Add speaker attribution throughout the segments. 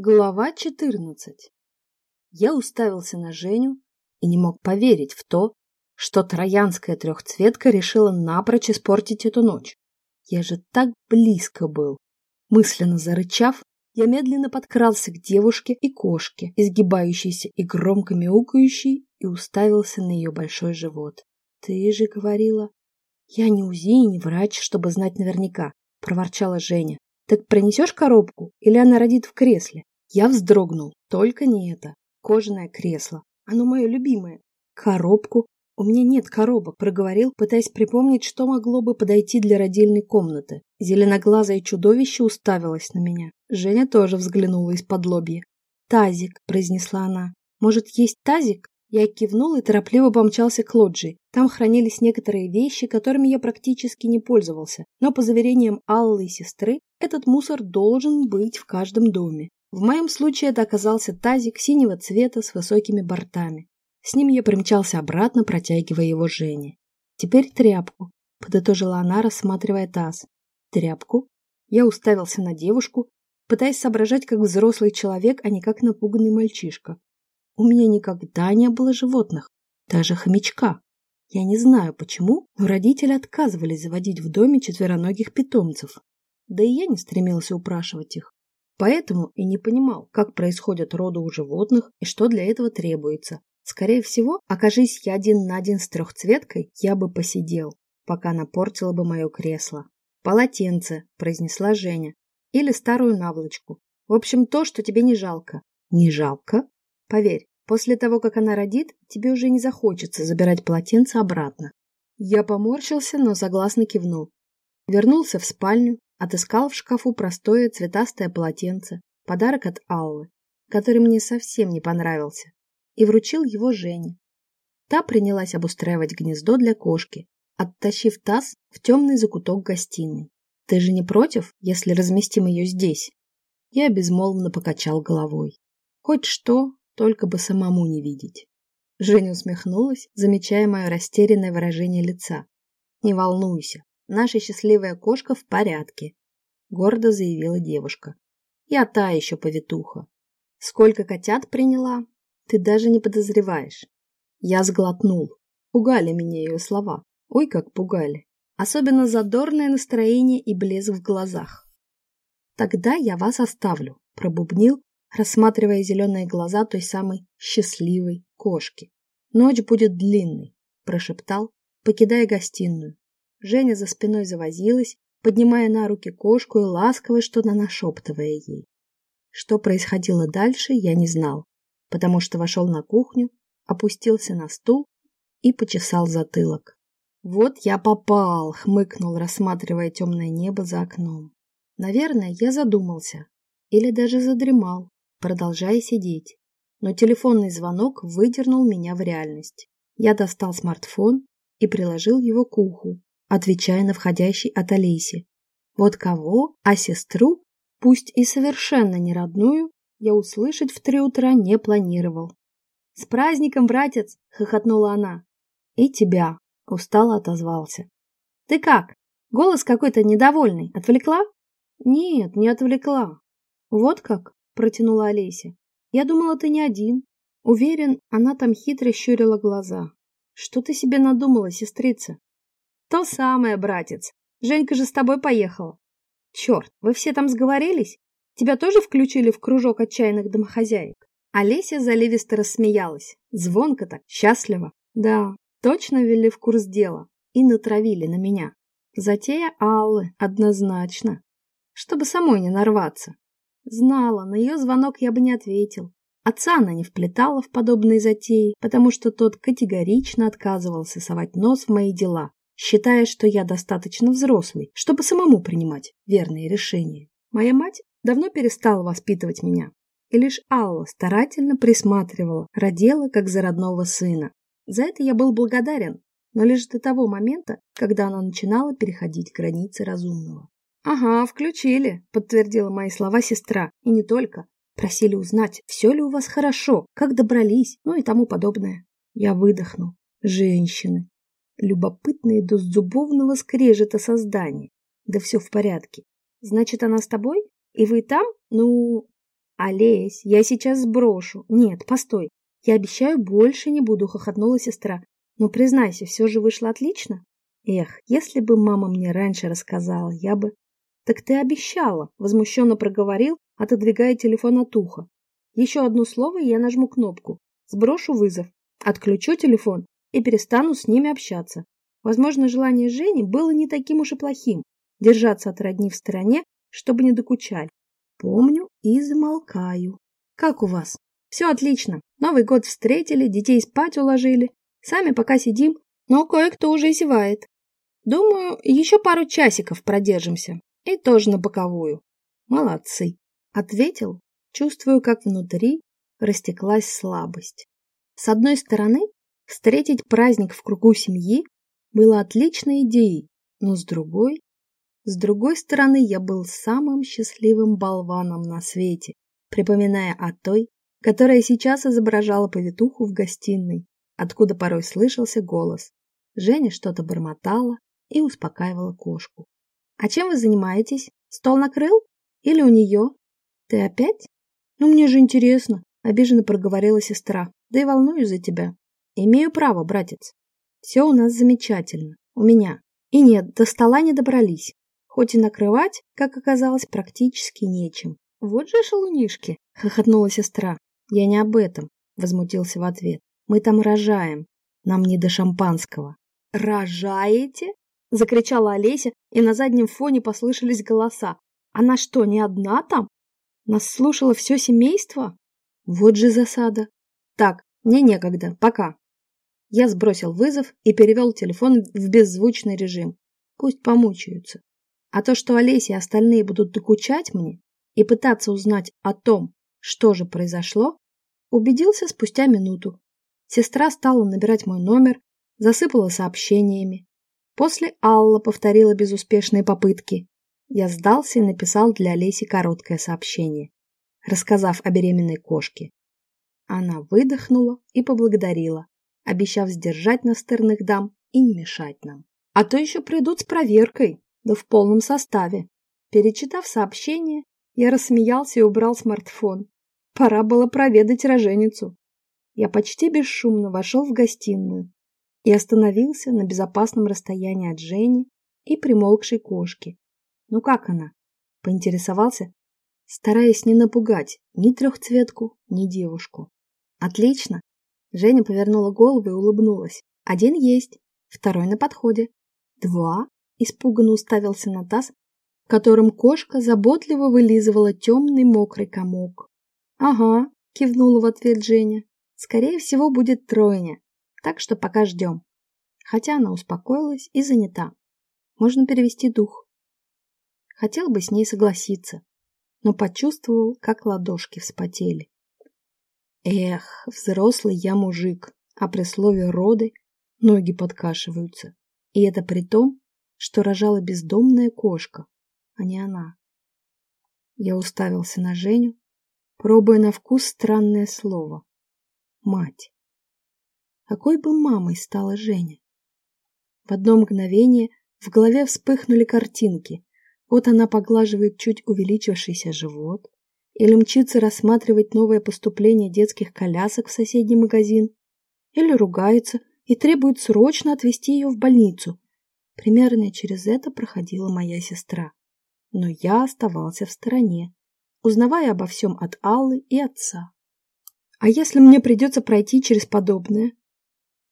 Speaker 1: Глава 14 Я уставился на Женю и не мог поверить в то, что троянская трехцветка решила напрочь испортить эту ночь. Я же так близко был. Мысленно зарычав, я медленно подкрался к девушке и кошке, изгибающейся и громко мяукающей, и уставился на ее большой живот. «Ты же говорила...» «Я не УЗИ и не врач, чтобы знать наверняка», — проворчала Женя. «Так принесешь коробку, или она родит в кресле?» Я вздрогнул. Только не это. Кожаное кресло. Оно мое любимое. Коробку? У меня нет коробок, проговорил, пытаясь припомнить, что могло бы подойти для родильной комнаты. Зеленоглазое чудовище уставилось на меня. Женя тоже взглянула из-под лобья. «Тазик», — произнесла она. «Может, есть тазик?» Я кивнул и торопливо помчался к лоджии. Там хранились некоторые вещи, которыми я практически не пользовался. Но по заверениям Аллы и сестры, этот мусор должен быть в каждом доме. В моем случае это оказался тазик синего цвета с высокими бортами. С ним я примчался обратно, протягивая его Жене. «Теперь тряпку», — подытожила она, рассматривая таз. «Тряпку?» Я уставился на девушку, пытаясь соображать как взрослый человек, а не как напуганный мальчишка. У меня никогда не было животных, даже хомячка. Я не знаю почему, но родители отказывались заводить в доме четвероногих питомцев. Да и я не стремился упрашивать их. Поэтому и не понимал, как происходят роды у животных и что для этого требуется. Скорее всего, окажись я один на один с трехцветкой, я бы посидел, пока она портила бы мое кресло. «Полотенце», — произнесла Женя. «Или старую наволочку. В общем, то, что тебе не жалко». «Не жалко?» «Поверь, после того, как она родит, тебе уже не захочется забирать полотенце обратно». Я поморщился, но согласно кивнул. Вернулся в спальню, Отыскал в шкафу простое цветастое полотенце, подарок от Аллы, который мне совсем не понравился, и вручил его Жене. Та принялась обустраивать гнездо для кошки, оттащив таз в темный закуток гостиной. «Ты же не против, если разместим ее здесь?» Я безмолвно покачал головой. Хоть что, только бы самому не видеть. Женя усмехнулась, замечая мое растерянное выражение лица. «Не волнуйся, Наша счастливая кошка в порядке, гордо заявила девушка. Я та еще повитуха. Сколько котят приняла, ты даже не подозреваешь. Я сглотнул. Пугали меня ее слова. Ой, как пугали. Особенно задорное настроение и блеск в глазах. Тогда я вас оставлю, пробубнил, рассматривая зеленые глаза той самой счастливой кошки. Ночь будет длинной, прошептал, покидая гостиную. Женя за спиной завозилась, поднимая на руки кошку и ласково что-то нашептывая ей. Что происходило дальше, я не знал, потому что вошел на кухню, опустился на стул и почесал затылок. «Вот я попал!» — хмыкнул, рассматривая темное небо за окном. Наверное, я задумался. Или даже задремал, продолжая сидеть. Но телефонный звонок выдернул меня в реальность. Я достал смартфон и приложил его к уху, отвечая на входящий от Олеси. Вот кого, а сестру, пусть и совершенно не родную, я услышать в три утра не планировал. «С праздником, братец!» — хохотнула она. «И тебя!» — устало отозвался. «Ты как? Голос какой-то недовольный. Отвлекла?» «Нет, не отвлекла». «Вот как?» — протянула Олеся. «Я думала, ты не один». Уверен, она там хитро щурила глаза. «Что ты себе надумала, сестрица?» То самое, братец. Женька же с тобой поехала. Черт, вы все там сговорились? Тебя тоже включили в кружок отчаянных домохозяек? Олеся заливисто рассмеялась. Звонко так, счастливо. Да, точно ввели в курс дела. И натравили на меня. Затея Аллы, однозначно. Чтобы самой не нарваться. Знала, на ее звонок я бы не ответил. Отца она не вплетала в подобные затеи, потому что тот категорично отказывался совать нос в мои дела считая, что я достаточно взрослый, чтобы самому принимать верные решения. Моя мать давно перестала воспитывать меня, и лишь Алла старательно присматривала, родила как за родного сына. За это я был благодарен, но лишь до того момента, когда она начинала переходить границы разумного. «Ага, включили», — подтвердила мои слова сестра, и не только. Просили узнать, все ли у вас хорошо, как добрались, ну и тому подобное. Я выдохнул. Женщины любопытные до зубовного скрежета создания. Да все в порядке. Значит, она с тобой? И вы там? Ну... Олесь, я сейчас сброшу. Нет, постой. Я обещаю, больше не буду, хохотнула сестра. Но признайся, все же вышло отлично. Эх, если бы мама мне раньше рассказала, я бы... Так ты обещала, возмущенно проговорил, отодвигая телефон от уха. Еще одно слово, и я нажму кнопку. Сброшу вызов, отключу телефон и перестану с ними общаться. Возможно, желание Жени было не таким уж и плохим. Держаться от родни в стороне, чтобы не докучали. Помню и замолкаю. Как у вас? Все отлично. Новый год встретили, детей спать уложили. Сами пока сидим, но кое-кто уже зевает. Думаю, еще пару часиков продержимся. И тоже на боковую. Молодцы. Ответил, чувствую, как внутри растеклась слабость. С одной стороны, встретить праздник в кругу семьи было отличной идеей, но с другой... С другой стороны, я был самым счастливым болваном на свете, припоминая о той, которая сейчас изображала повитуху в гостиной, откуда порой слышался голос. Женя что-то бормотала и успокаивала кошку. «А чем вы занимаетесь? Стол накрыл? Или у нее? Ты опять? Ну, мне же интересно», — обиженно проговорила сестра. «Да и волнуюсь за тебя. Имею право, братец. Все у нас замечательно. У меня. И нет, до стола не добрались. Хоть и накрывать, как оказалось, практически нечем. Вот же шалунишки, хохотнула сестра. Я не об этом, возмутился в ответ. Мы там рожаем. Нам не до шампанского. Рожаете? Закричала Олеся, и на заднем фоне послышались голоса. Она что, не одна там? Нас слушало все семейство? Вот же засада. Так, мне некогда, пока. Я сбросил вызов и перевел телефон в беззвучный режим. Пусть помучаются. А то, что Олеся и остальные будут докучать мне и пытаться узнать о том, что же произошло, убедился спустя минуту. Сестра стала набирать мой номер, засыпала сообщениями. После Алла повторила безуспешные попытки. Я сдался и написал для Олеси короткое сообщение, рассказав о беременной кошке. Она выдохнула и поблагодарила, обещав сдержать настырных дам и не мешать нам. А то еще придут с проверкой, да в полном составе. Перечитав сообщение, я рассмеялся и убрал смартфон. Пора было проведать роженицу. Я почти бесшумно вошел в гостиную и остановился на безопасном расстоянии от Жени и примолкшей кошки. «Ну как она?» – поинтересовался, стараясь не напугать ни трехцветку, ни девушку. «Отлично!» – Женя повернула голову и улыбнулась. «Один есть, второй на подходе. Два?» – испуганно уставился на таз, которым кошка заботливо вылизывала темный мокрый комок. «Ага», — кивнула в ответ Женя. «Скорее всего, будет тройня, так что пока ждем». Хотя она успокоилась и занята. Можно перевести дух. Хотел бы с ней согласиться, но почувствовал, как ладошки вспотели. Эх, взрослый я мужик, а при слове «роды» ноги подкашиваются. И это при том, что рожала бездомная кошка, а не она. Я уставился на Женю, пробуя на вкус странное слово. Мать. Какой бы мамой стала Женя? В одно мгновение в голове вспыхнули картинки. Вот она поглаживает чуть увеличившийся живот или мчится рассматривать новое поступление детских колясок в соседний магазин, или ругается и требует срочно отвезти ее в больницу. Примерно через это проходила моя сестра. Но я оставался в стороне, узнавая обо всем от Аллы и отца. А если мне придется пройти через подобное?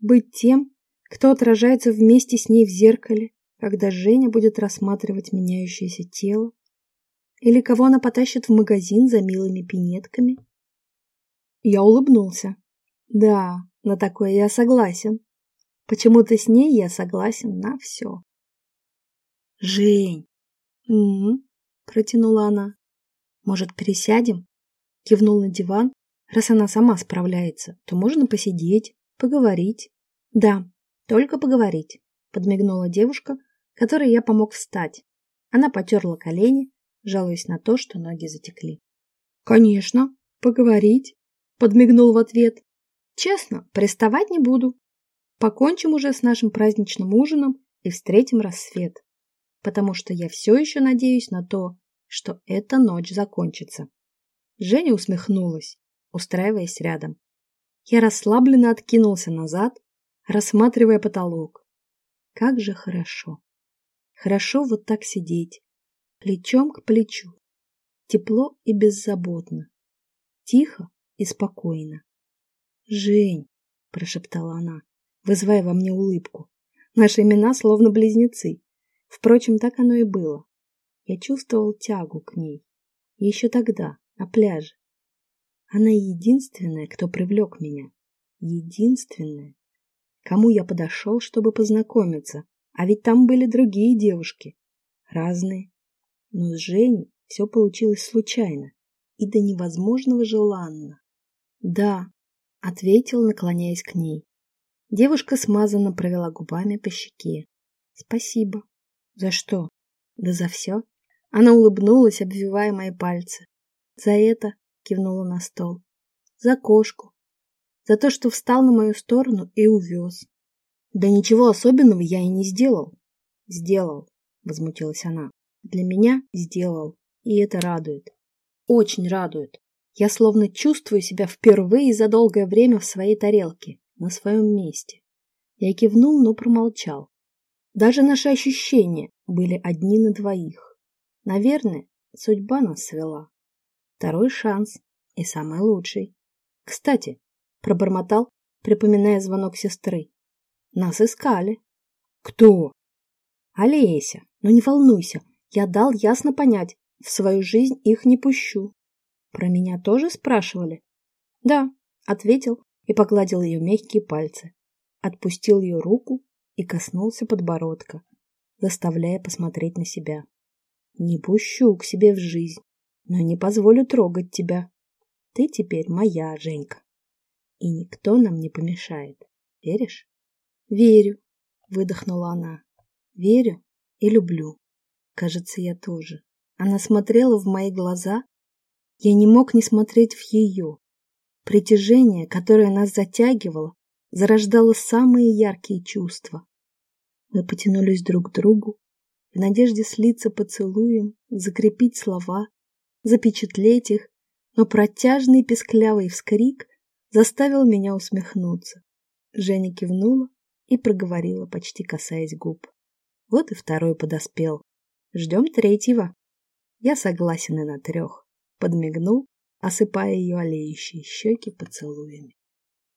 Speaker 1: Быть тем, кто отражается вместе с ней в зеркале, когда Женя будет рассматривать меняющееся тело? Или кого она потащит в магазин за милыми пинетками? Я улыбнулся. Да, на такое я согласен. Почему-то с ней я согласен на все. Жень! Угу, протянула она. Может, пересядем? Кивнул на диван. Раз она сама справляется, то можно посидеть, поговорить. Да, только поговорить, подмигнула девушка, которой я помог встать. Она потерла колени, жалуясь на то, что ноги затекли. Конечно, поговорить, подмигнул в ответ. Честно, приставать не буду. Покончим уже с нашим праздничным ужином и встретим рассвет, потому что я все еще надеюсь на то, что эта ночь закончится. Женя усмехнулась, устраиваясь рядом. Я расслабленно откинулся назад, рассматривая потолок. Как же хорошо. Хорошо вот так сидеть, плечом к плечу. Тепло и беззаботно. Тихо и спокойно. «Жень!» – прошептала она, вызывая во мне улыбку. Наши имена словно близнецы. Впрочем, так оно и было. Я чувствовал тягу к ней. Еще тогда, на пляже. Она единственная, кто привлек меня. Единственная. Кому я подошел, чтобы познакомиться. А ведь там были другие девушки. Разные. Но с Женей все получилось случайно и до невозможного желанно. «Да», — ответил, наклоняясь к ней. Девушка смазанно провела губами по щеке. «Спасибо». «За что?» «Да за все». Она улыбнулась, обвивая мои пальцы. «За это», — кивнула на стол. «За кошку. За то, что встал на мою сторону и увез. Да ничего особенного я и не сделал. Сделал, возмутилась она. Для меня сделал, и это радует. Очень радует. Я словно чувствую себя впервые за долгое время в своей тарелке, на своем месте. Я кивнул, но промолчал. Даже наши ощущения были одни на двоих. Наверное, судьба нас свела. Второй шанс и самый лучший. Кстати, пробормотал, припоминая звонок сестры. Нас искали. Кто? Олеся. Но не волнуйся, я дал ясно понять, в свою жизнь их не пущу. Про меня тоже спрашивали? Да, ответил и погладил ее мягкие пальцы. Отпустил ее руку и коснулся подбородка, заставляя посмотреть на себя. Не пущу к себе в жизнь, но не позволю трогать тебя. Ты теперь моя, Женька. И никто нам не помешает. Веришь? Верю, выдохнула она. Верю и люблю. Кажется, я тоже. Она смотрела в мои глаза. Я не мог не смотреть в ее. Притяжение, которое нас затягивало, зарождало самые яркие чувства. Мы потянулись друг к другу, в надежде слиться поцелуем, закрепить слова, запечатлеть их, но протяжный песклявый вскрик заставил меня усмехнуться. Женя кивнула, и проговорила, почти касаясь губ. Вот и второй подоспел. Ждем третьего. Я согласен и на трех. Подмигнул, осыпая ее олеющие щеки поцелуями.